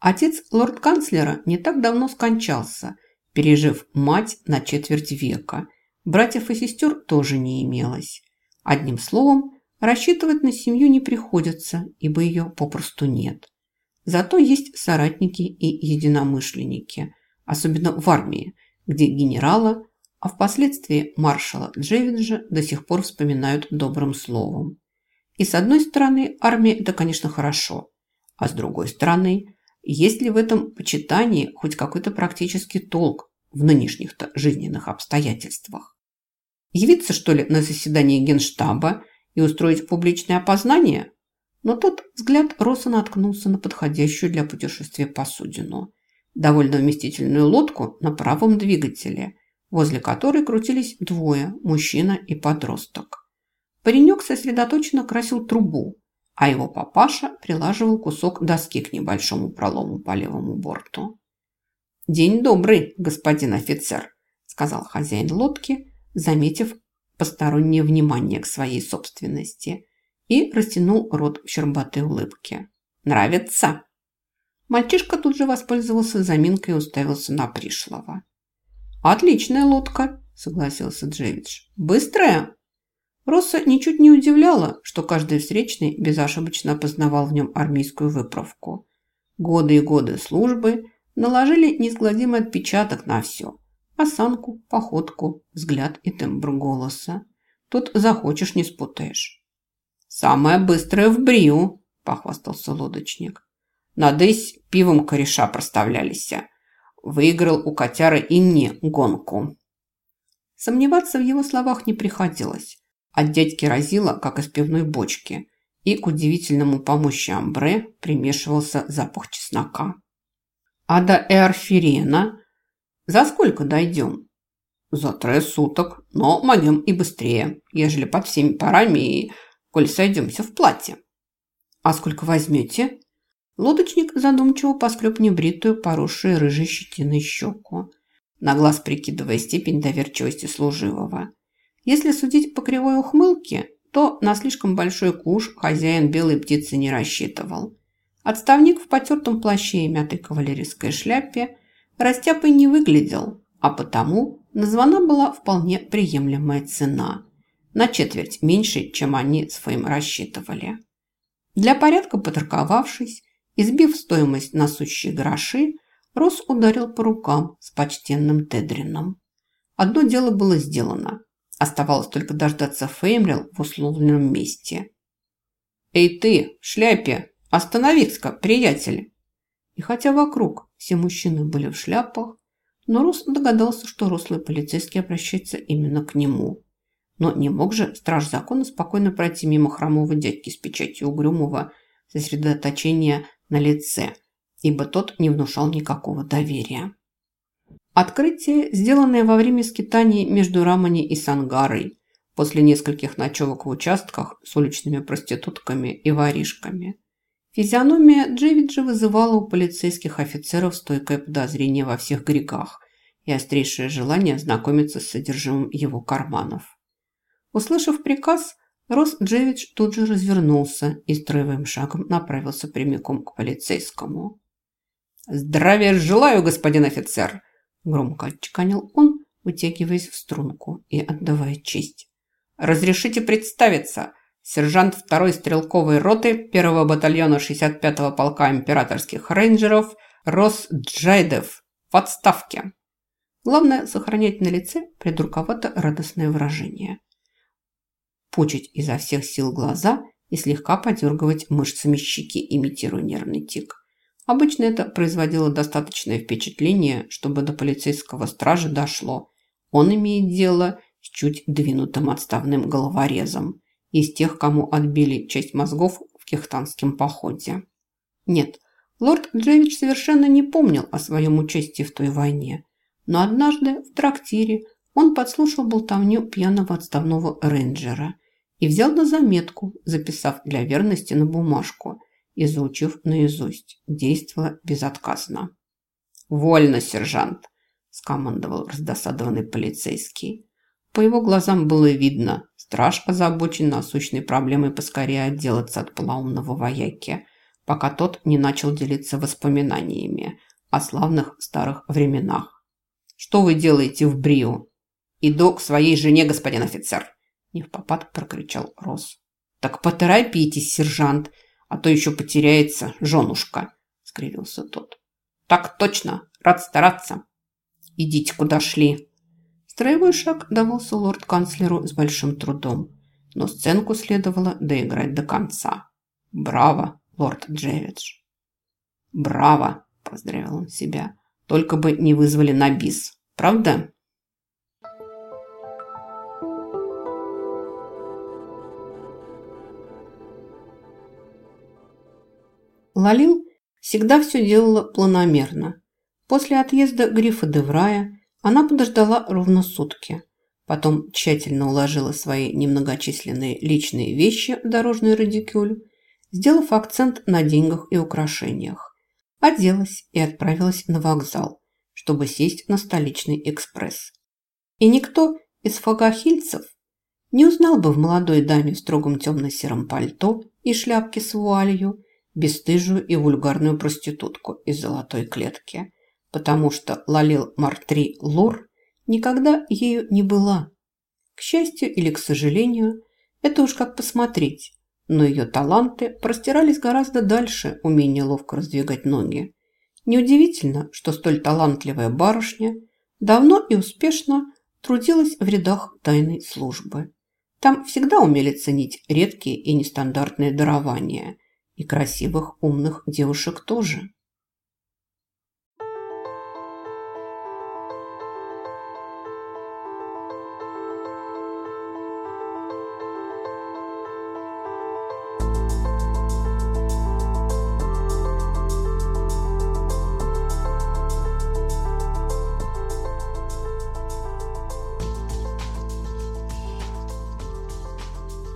Отец лорд-канцлера не так давно скончался, пережив мать на четверть века. Братьев и сестер тоже не имелось. Одним словом, рассчитывать на семью не приходится, ибо ее попросту нет. Зато есть соратники и единомышленники, особенно в армии, где генерала, а впоследствии маршала Джевиджа до сих пор вспоминают добрым словом. И с одной стороны, армия – это, конечно, хорошо, а с другой стороны, есть ли в этом почитании хоть какой-то практический толк в нынешних-то жизненных обстоятельствах? Явиться, что ли, на заседание генштаба и устроить публичное опознание? Но тут взгляд Роса наткнулся на подходящую для путешествия посудину. Довольно вместительную лодку на правом двигателе, возле которой крутились двое – мужчина и подросток. Паренек сосредоточенно красил трубу, а его папаша прилаживал кусок доски к небольшому пролому по левому борту. «День добрый, господин офицер», – сказал хозяин лодки, заметив постороннее внимание к своей собственности – и растянул рот в щербатой улыбке. «Нравится?» Мальчишка тут же воспользовался заминкой и уставился на пришлого. «Отличная лодка», – согласился Джевидж. «Быстрая?» Росса ничуть не удивляла, что каждый встречный безошибочно опознавал в нем армейскую выправку. Годы и годы службы наложили неизгладимый отпечаток на все. Осанку, походку, взгляд и тембр голоса. Тут захочешь, не спутаешь. «Самая быстрая в Бриу», – похвастался лодочник. «Надысь пивом кореша проставлялись. Выиграл у котяры и мне гонку». Сомневаться в его словах не приходилось. От дядьки разило, как из пивной бочки, и к удивительному помощи амбре примешивался запах чеснока. «А до Эорфирена за сколько дойдем?» «За трое суток, но могем и быстрее, ежели под всеми парами и коль сойдемся в платье. А сколько возьмете? Лодочник задумчиво поскреб небритую, поросшую рыжей щетиной щеку, на глаз прикидывая степень доверчивости служивого. Если судить по кривой ухмылке, то на слишком большой куш хозяин белой птицы не рассчитывал. Отставник в потертом плаще и мятой кавалерийской шляпе растяпой не выглядел, а потому названа была вполне приемлемая цена – на четверть меньше, чем они своим рассчитывали. Для порядка поторговавшись, избив стоимость на сущие гроши, Рос ударил по рукам с почтенным Тедрином. Одно дело было сделано. Оставалось только дождаться Феймрил в условленном месте. «Эй ты, в шляпе! Остановись-ка, приятель!» И хотя вокруг все мужчины были в шляпах, но Рос догадался, что рослый полицейский обращается именно к нему. Но не мог же страж закона спокойно пройти мимо хромого дядьки с печатью угрюмого сосредоточения на лице, ибо тот не внушал никакого доверия. Открытие, сделанное во время скитаний между Рамани и Сангарой, после нескольких ночевок в участках с уличными проститутками и воришками. Физиономия Джевиджа вызывала у полицейских офицеров стойкое подозрение во всех грехах и острейшее желание знакомиться с содержимым его карманов. Услышав приказ, Рос Джевидж тут же развернулся и строевым шагом направился прямиком к полицейскому. «Здравия желаю, господин офицер!» Громко отчеканил он, вытягиваясь в струнку и отдавая честь. «Разрешите представиться!» Сержант второй стрелковой роты первого батальона 65-го полка императорских рейнджеров Рос Джайдев в отставке. Главное – сохранять на лице придурковато радостное выражение – пучить изо всех сил глаза и слегка подергивать мышцами щеки, имитируя нервный тик. Обычно это производило достаточное впечатление, чтобы до полицейского стража дошло. Он имеет дело с чуть двинутым отставным головорезом, из тех, кому отбили часть мозгов в кехтанском походе. Нет, лорд Джевич совершенно не помнил о своем участии в той войне, но однажды в трактире он подслушал болтовню пьяного отставного рейнджера и взял на заметку, записав для верности на бумажку и заучив наизусть. Действовало безотказно. «Вольно, сержант!» – скомандовал раздосадованный полицейский. По его глазам было видно, страж озабочен насущной проблемой поскорее отделаться от полоумного вояки, пока тот не начал делиться воспоминаниями о славных старых временах. «Что вы делаете в Брио?» «Иду к своей жене, господин офицер!» Не в попад прокричал Рос. «Так поторопитесь, сержант, а то еще потеряется женушка!» скривился тот. «Так точно! Рад стараться!» «Идите, куда шли!» Строевой шаг давался лорд-канцлеру с большим трудом, но сценку следовало доиграть до конца. «Браво, лорд Джевидж!» «Браво!» – поздравил он себя. «Только бы не вызвали на бис, правда?» Лалил всегда все делала планомерно. После отъезда Грифа де Врая она подождала ровно сутки. Потом тщательно уложила свои немногочисленные личные вещи в дорожный радикюль, сделав акцент на деньгах и украшениях. Оделась и отправилась на вокзал, чтобы сесть на столичный экспресс. И никто из фагахильцев не узнал бы в молодой даме в строгом темно-сером пальто и шляпке с вуалью бесстыжую и вульгарную проститутку из золотой клетки, потому что Лалил Мартри Лор никогда ею не была. К счастью или к сожалению, это уж как посмотреть, но ее таланты простирались гораздо дальше умения ловко раздвигать ноги. Неудивительно, что столь талантливая барышня давно и успешно трудилась в рядах тайной службы. Там всегда умели ценить редкие и нестандартные дарования, и красивых умных девушек тоже.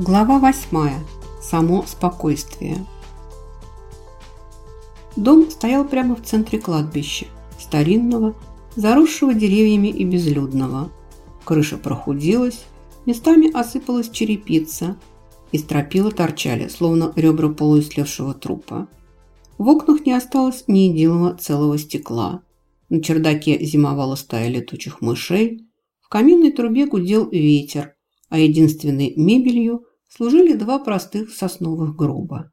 Глава восьмая. Само спокойствие. Дом стоял прямо в центре кладбища, старинного, заросшего деревьями и безлюдного. Крыша прохудилась, местами осыпалась черепица, и стропила торчали, словно ребра полуислевшего трупа. В окнах не осталось ни единого целого стекла. На чердаке зимовала стая летучих мышей, в каминной трубе гудел ветер, а единственной мебелью служили два простых сосновых гроба.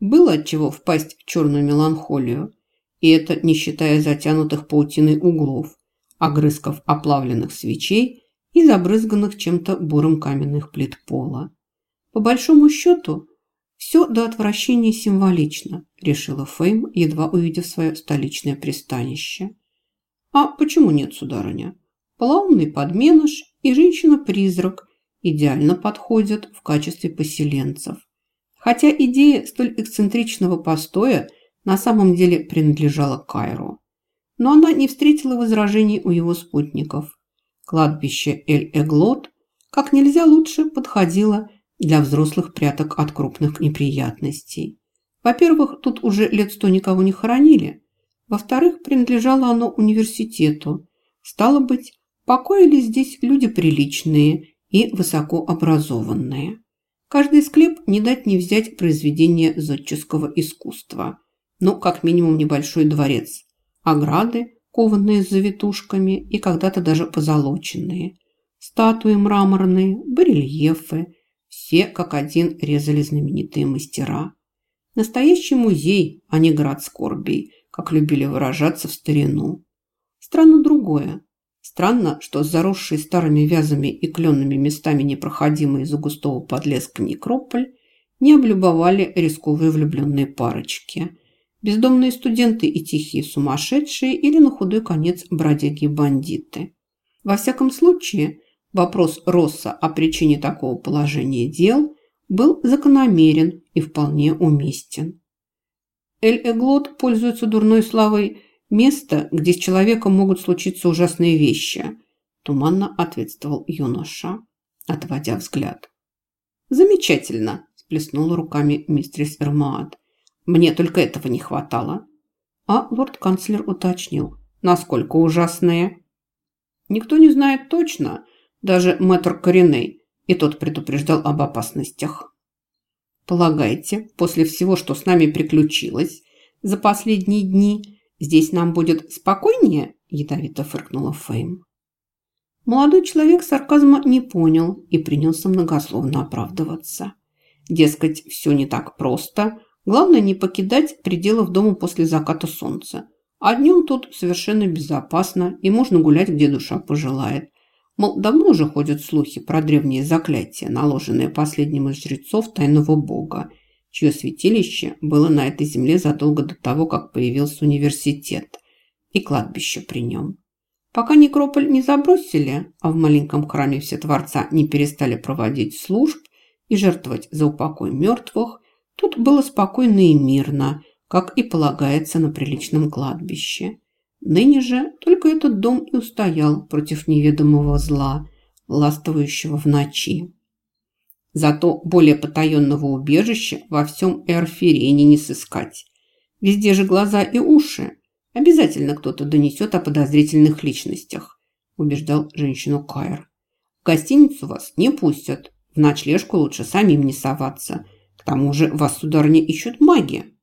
Было от чего впасть в черную меланхолию, и это не считая затянутых паутиной углов, огрызков оплавленных свечей и забрызганных чем-то бурым каменных плит пола. По большому счету, все до отвращения символично, решила Фейм, едва увидев свое столичное пристанище. А почему нет, сударыня? Полоумный подменыш и женщина-призрак идеально подходят в качестве поселенцев. Хотя идея столь эксцентричного постоя на самом деле принадлежала Кайру. Но она не встретила возражений у его спутников. Кладбище Эль-Эглот как нельзя лучше подходило для взрослых пряток от крупных неприятностей. Во-первых, тут уже лет сто никого не хоронили. Во-вторых, принадлежало оно университету. Стало быть, покоились здесь люди приличные и высокообразованные. Каждый склеп не дать не взять произведение зодческого искусства. Ну, как минимум небольшой дворец. Ограды, кованные с завитушками и когда-то даже позолоченные. Статуи мраморные, барельефы. Все как один резали знаменитые мастера. Настоящий музей, а не град скорбей, как любили выражаться в старину. Странно другое. Странно, что заросший старыми вязами и кленными местами непроходимый из-за густого подлеска некрополь не облюбовали рисковые влюбленные парочки. Бездомные студенты и тихие сумасшедшие или на худой конец бродяги-бандиты. Во всяком случае, вопрос Росса о причине такого положения дел был закономерен и вполне уместен. Эль-Эглот пользуется дурной славой Место, где с человеком могут случиться ужасные вещи, туманно ответствовал юноша, отводя взгляд. Замечательно, сплеснула руками мистерис Эрмаат. Мне только этого не хватало. А лорд-канцлер уточнил. Насколько ужасные? Никто не знает точно, даже мэтр Кореней, и тот предупреждал об опасностях. Полагаете, после всего, что с нами приключилось за последние дни, здесь нам будет спокойнее?» – ядовито фыркнула Фейм. Молодой человек сарказма не понял и принялся многословно оправдываться. Дескать, все не так просто. Главное не покидать пределов дома после заката солнца. А днем тут совершенно безопасно и можно гулять, где душа пожелает. Мол, давно уже ходят слухи про древние заклятия, наложенные последним из жрецов тайного бога, чье святилище было на этой земле задолго до того, как появился университет и кладбище при нем. Пока некрополь не забросили, а в маленьком храме все Творца не перестали проводить служб и жертвовать за упокой мертвых, тут было спокойно и мирно, как и полагается на приличном кладбище. Ныне же только этот дом и устоял против неведомого зла, ластывающего в ночи. Зато более потаенного убежища во всем Эрфирене не сыскать. Везде же глаза и уши. Обязательно кто-то донесет о подозрительных личностях, убеждал женщину Кайр. В гостиницу вас не пустят. В ночлежку лучше самим не соваться. К тому же вас, сударыня, ищут маги.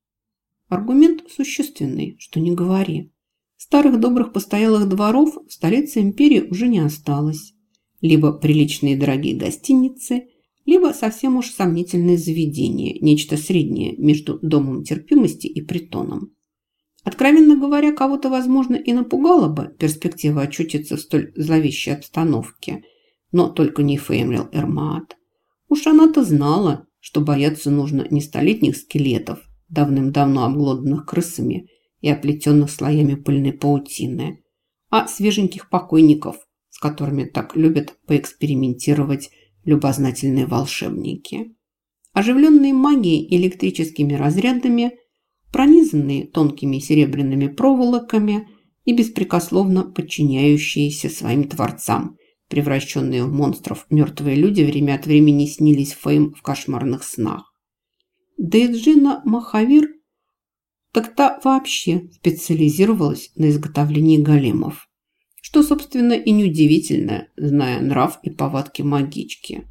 Аргумент существенный, что не говори. Старых добрых постоялых дворов в столице империи уже не осталось. Либо приличные дорогие гостиницы, либо совсем уж сомнительное заведение, нечто среднее между домом терпимости и притоном. Откровенно говоря, кого-то, возможно, и напугала бы перспектива очутиться в столь зловещей обстановке, но только не Феймрил Эрмаат. Уж она-то знала, что бояться нужно не столетних скелетов, давным-давно обглоданных крысами, и оплетенных слоями пыльной паутины, а свеженьких покойников, с которыми так любят поэкспериментировать любознательные волшебники. Оживленные магией электрическими разрядами, пронизанные тонкими серебряными проволоками и беспрекословно подчиняющиеся своим творцам, превращенные в монстров мертвые люди время от времени снились Фейм в кошмарных снах. Дейджина Махавир так та вообще специализировалась на изготовлении големов. Что, собственно, и неудивительно, зная нрав и повадки магички.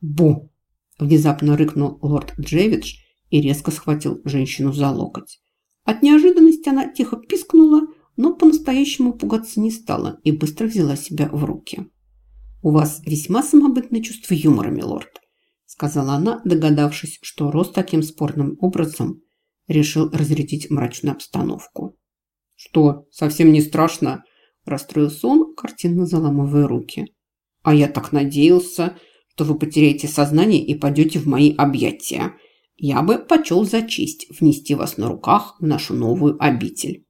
«Бу!» – внезапно рыкнул лорд Джевидж и резко схватил женщину за локоть. От неожиданности она тихо пискнула, но по-настоящему пугаться не стала и быстро взяла себя в руки. «У вас весьма самобытное чувство юмора, милорд», – сказала она, догадавшись, что Рос таким спорным образом – решил разрядить мрачную обстановку. «Что, совсем не страшно?» – расстроился он, картинно заламывая руки. «А я так надеялся, что вы потеряете сознание и пойдете в мои объятия. Я бы почел за честь внести вас на руках в нашу новую обитель».